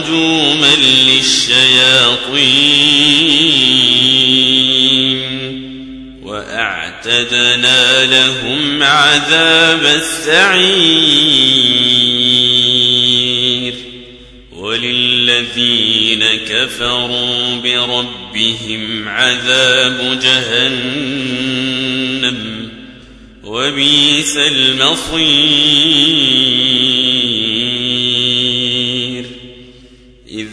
رجوما للشياطين وأعتدنا لهم عذاب السعير وللذين كفروا بربهم عذاب جهنم وبئس المصير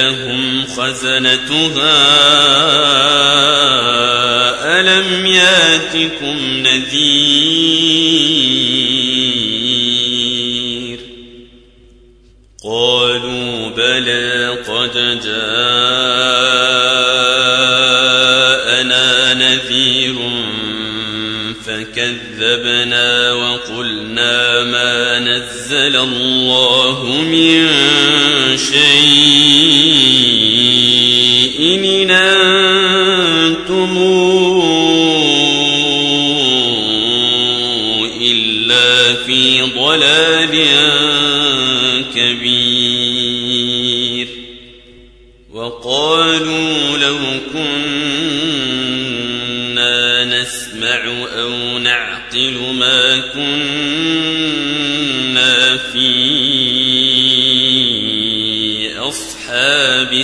سألهم خزنتها ألم ياتكم نذير قالوا بلى قد جاءنا نذير فكذبنا وقلنا ما نزل الله من شيء.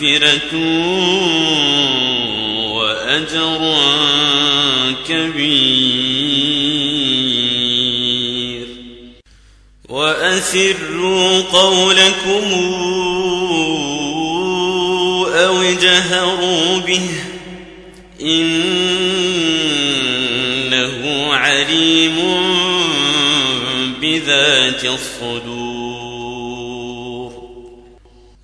مغفرة وأجر كبير. وأسروا قولكم أو اجهروا به إنه عليم بذات الصدور.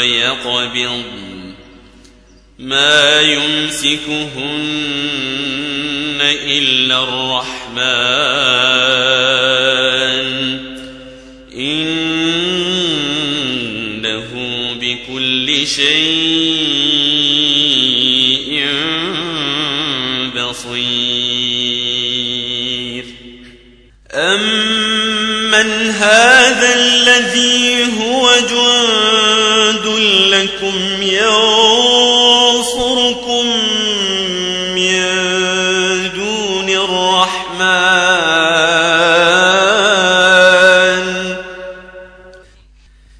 ويقبض ما يمسكهن إلا الرحمن. إنه بكل شيء بصير. أمن هذا الذي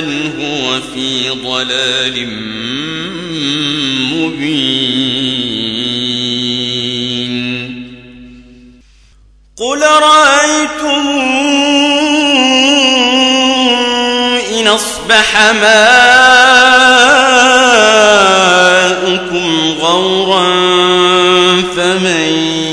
من هو في ضلال مبين. قل رأيتم إن أصبح ماؤكم غورا فمن